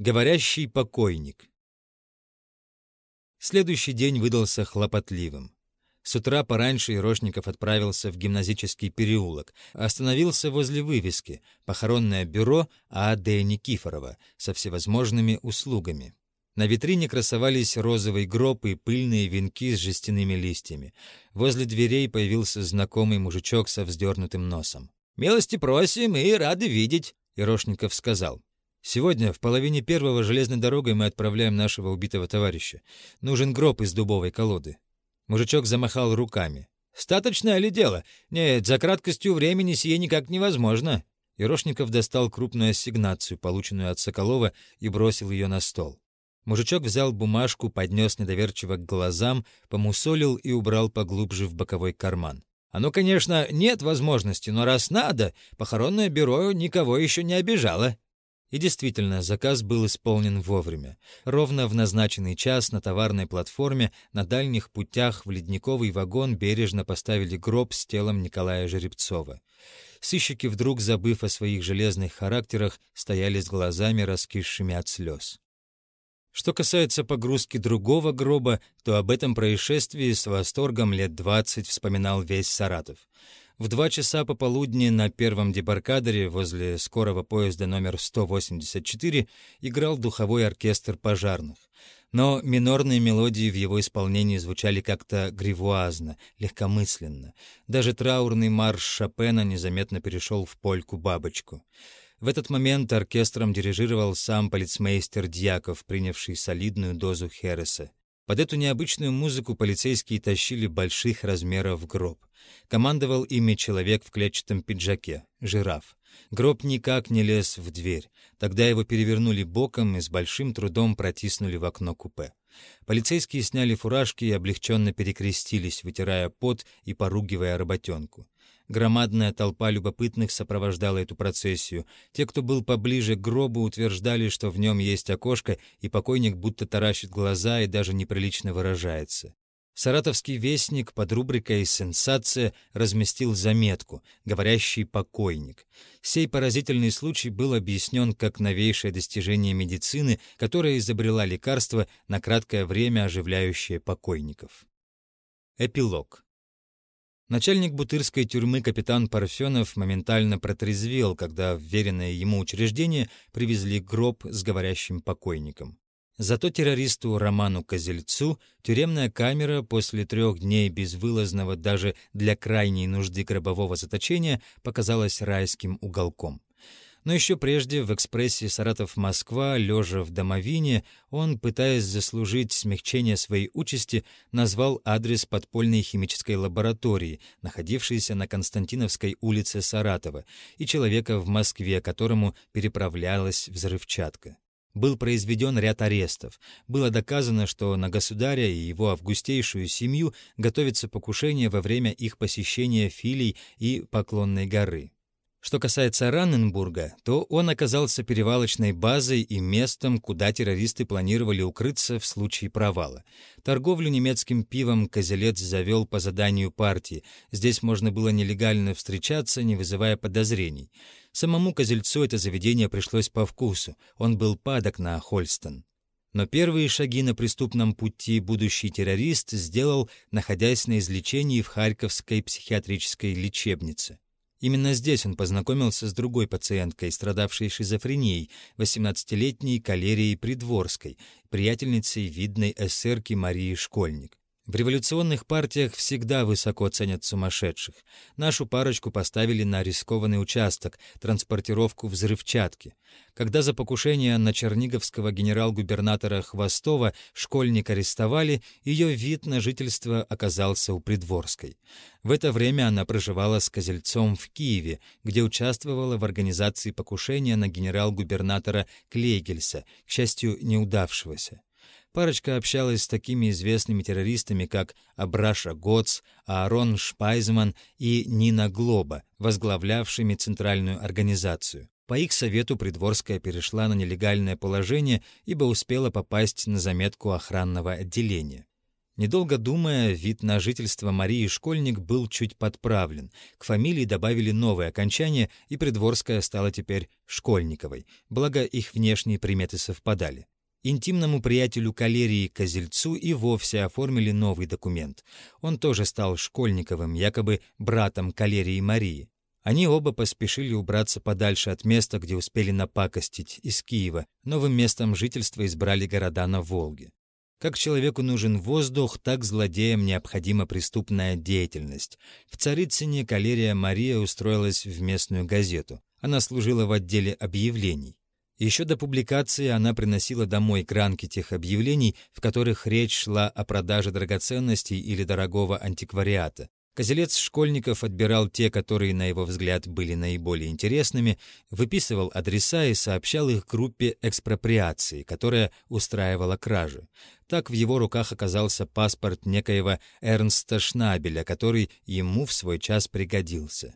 Говорящий покойник. Следующий день выдался хлопотливым. С утра пораньше Ерошников отправился в гимназический переулок, остановился возле вывески «Похоронное бюро А.Д. Никифорова» со всевозможными услугами. На витрине красовались розовый гроб и пыльные венки с жестяными листьями. Возле дверей появился знакомый мужичок со вздернутым носом. «Милости просим и рады видеть», — Ерошников сказал. Сегодня в половине первого железной дорогой мы отправляем нашего убитого товарища. Нужен гроб из дубовой колоды». Мужичок замахал руками. «Статочное ли дело? Нет, за краткостью времени сие никак невозможно». Ерошников достал крупную ассигнацию, полученную от Соколова, и бросил ее на стол. Мужичок взял бумажку, поднес недоверчиво к глазам, помусолил и убрал поглубже в боковой карман. «Оно, конечно, нет возможности, но раз надо, похоронное бюро никого еще не обижало». И действительно, заказ был исполнен вовремя. Ровно в назначенный час на товарной платформе на дальних путях в ледниковый вагон бережно поставили гроб с телом Николая Жеребцова. Сыщики, вдруг забыв о своих железных характерах, стояли с глазами, раскисшими от слез. Что касается погрузки другого гроба, то об этом происшествии с восторгом лет двадцать вспоминал весь Саратов. В два часа пополудни на первом дебаркадере возле скорого поезда номер 184 играл духовой оркестр пожарных. Но минорные мелодии в его исполнении звучали как-то гривуазно, легкомысленно. Даже траурный марш Шопена незаметно перешел в польку-бабочку. В этот момент оркестром дирижировал сам полицмейстер Дьяков, принявший солидную дозу Хереса. Под эту необычную музыку полицейские тащили больших размеров гроб. Командовал ими человек в клетчатом пиджаке, жираф. Гроб никак не лез в дверь. Тогда его перевернули боком и с большим трудом протиснули в окно купе. Полицейские сняли фуражки и облегченно перекрестились, вытирая пот и поругивая работенку. Громадная толпа любопытных сопровождала эту процессию. Те, кто был поближе к гробу, утверждали, что в нем есть окошко, и покойник будто таращит глаза и даже неприлично выражается. Саратовский вестник под рубрикой «Сенсация» разместил заметку «Говорящий покойник». Сей поразительный случай был объяснен как новейшее достижение медицины, которое изобрела лекарство на краткое время оживляющее покойников. Эпилог. Начальник бутырской тюрьмы капитан Парфенов моментально протрезвел, когда в веренное ему учреждение привезли гроб с говорящим покойником. Зато террористу Роману Козельцу тюремная камера после трех дней безвылазного даже для крайней нужды гробового заточения показалась райским уголком. Но еще прежде в экспрессе «Саратов-Москва», лежа в домовине, он, пытаясь заслужить смягчение своей участи, назвал адрес подпольной химической лаборатории, находившейся на Константиновской улице Саратова, и человека в Москве, которому переправлялась взрывчатка. Был произведен ряд арестов. Было доказано, что на государя и его августейшую семью готовится покушение во время их посещения Филий и Поклонной горы. Что касается Ранненбурга, то он оказался перевалочной базой и местом, куда террористы планировали укрыться в случае провала. Торговлю немецким пивом Козелец завел по заданию партии. Здесь можно было нелегально встречаться, не вызывая подозрений. Самому Козельцу это заведение пришлось по вкусу. Он был падок на Хольстон. Но первые шаги на преступном пути будущий террорист сделал, находясь на излечении в Харьковской психиатрической лечебнице. Именно здесь он познакомился с другой пациенткой, страдавшей шизофренией, 18-летней Калерией Придворской, приятельницей видной эсерки Марии Школьник. В революционных партиях всегда высоко ценят сумасшедших. Нашу парочку поставили на рискованный участок, транспортировку взрывчатки. Когда за покушение на черниговского генерал-губернатора Хвостова школьник арестовали, ее вид на жительство оказался у Придворской. В это время она проживала с Козельцом в Киеве, где участвовала в организации покушения на генерал-губернатора Клейгельса, к счастью, неудавшегося. Парочка общалась с такими известными террористами, как Абраша Готс, Аарон Шпайзман и Нина Глоба, возглавлявшими центральную организацию. По их совету Придворская перешла на нелегальное положение, ибо успела попасть на заметку охранного отделения. Недолго думая, вид на жительство Марии Школьник был чуть подправлен. К фамилии добавили новое окончание, и Придворская стала теперь Школьниковой, благо их внешние приметы совпадали. Интимному приятелю Калерии Козельцу и вовсе оформили новый документ. Он тоже стал Школьниковым, якобы братом Калерии Марии. Они оба поспешили убраться подальше от места, где успели напакостить, из Киева. Новым местом жительства избрали города на Волге. Как человеку нужен воздух, так злодеям необходима преступная деятельность. В Царицыне Калерия Мария устроилась в местную газету. Она служила в отделе объявлений. Еще до публикации она приносила домой гранки тех объявлений, в которых речь шла о продаже драгоценностей или дорогого антиквариата. Козелец школьников отбирал те, которые, на его взгляд, были наиболее интересными, выписывал адреса и сообщал их группе экспроприации, которая устраивала кражи. Так в его руках оказался паспорт некоего Эрнста Шнабеля, который ему в свой час пригодился.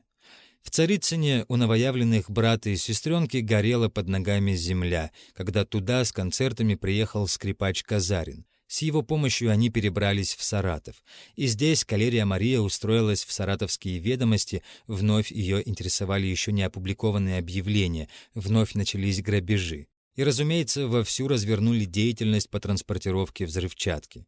В Царицыне у новоявленных брата и сестренки горела под ногами земля, когда туда с концертами приехал скрипач Казарин. С его помощью они перебрались в Саратов. И здесь Калерия Мария устроилась в саратовские ведомости, вновь ее интересовали еще не опубликованные объявления, вновь начались грабежи. И, разумеется, вовсю развернули деятельность по транспортировке взрывчатки.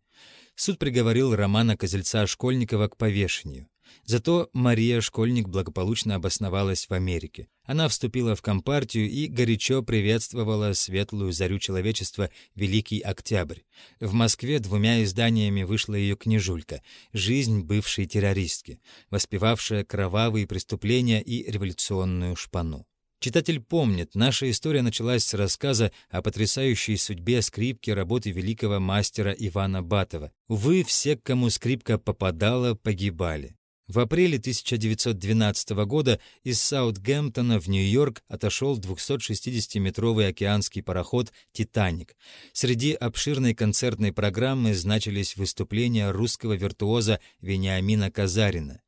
Суд приговорил Романа Козельца-Школьникова к повешению. Зато Мария Школьник благополучно обосновалась в Америке. Она вступила в Компартию и горячо приветствовала светлую зарю человечества «Великий Октябрь». В Москве двумя изданиями вышла ее книжулька «Жизнь бывшей террористки», воспевавшая кровавые преступления и революционную шпану. Читатель помнит, наша история началась с рассказа о потрясающей судьбе скрипки работы великого мастера Ивана Батова. Увы, все, к кому скрипка попадала, погибали. В апреле 1912 года из Саутгемптона в Нью-Йорк отошел 260-метровый океанский пароход «Титаник». Среди обширной концертной программы значились выступления русского виртуоза Вениамина Казарина.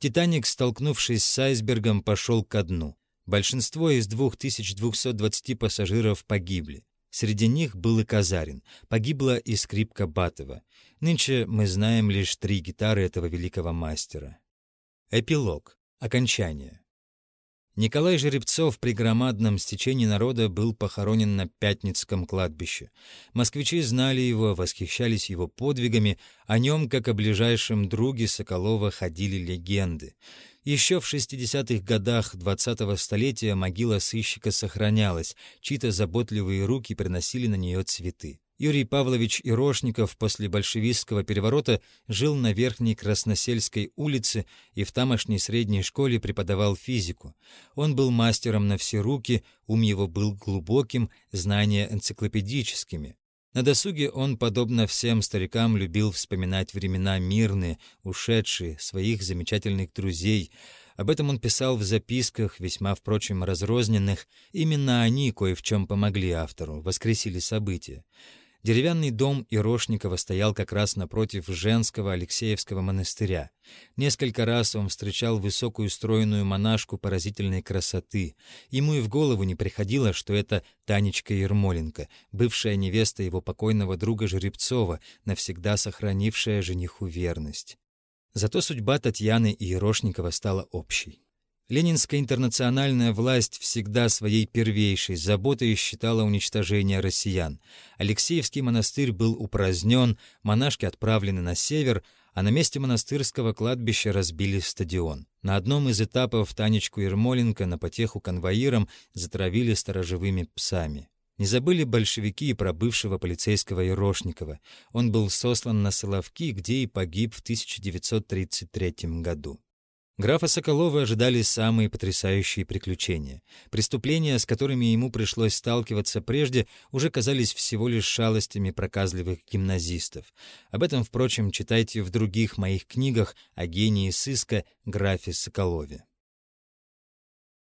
«Титаник», столкнувшись с айсбергом, пошел ко дну. Большинство из 2220 пассажиров погибли. Среди них был и Казарин. Погибла и скрипка Батова. Нынче мы знаем лишь три гитары этого великого мастера. Эпилог. Окончание. Николай Жеребцов при громадном стечении народа был похоронен на Пятницком кладбище. Москвичи знали его, восхищались его подвигами, о нем, как о ближайшем друге Соколова, ходили легенды. Еще в 60-х годах 20-го столетия могила сыщика сохранялась, чьи-то заботливые руки приносили на нее цветы. Юрий Павлович Ирошников после большевистского переворота жил на Верхней Красносельской улице и в тамошней средней школе преподавал физику. Он был мастером на все руки, ум его был глубоким, знания энциклопедическими. На досуге он, подобно всем старикам, любил вспоминать времена мирные, ушедшие, своих замечательных друзей. Об этом он писал в записках, весьма, впрочем, разрозненных. Именно они кое в чем помогли автору, воскресили события. Деревянный дом Ирошникова стоял как раз напротив женского Алексеевского монастыря. Несколько раз он встречал высокую стройную монашку поразительной красоты. Ему и в голову не приходило, что это Танечка Ермоленко, бывшая невеста его покойного друга Жеребцова, навсегда сохранившая жениху верность. Зато судьба Татьяны и Ерошникова стала общей. Ленинская интернациональная власть всегда своей первейшей заботой считала уничтожение россиян. Алексеевский монастырь был упразднен, монашки отправлены на север, а на месте монастырского кладбища разбили стадион. На одном из этапов Танечку Ермоленко на потеху конвоирам затравили сторожевыми псами. Не забыли большевики и про бывшего полицейского Ерошникова. Он был сослан на Соловки, где и погиб в 1933 году. Графа Соколова ожидали самые потрясающие приключения. Преступления, с которыми ему пришлось сталкиваться прежде, уже казались всего лишь шалостями проказливых гимназистов. Об этом, впрочем, читайте в других моих книгах о гении сыска графе Соколове.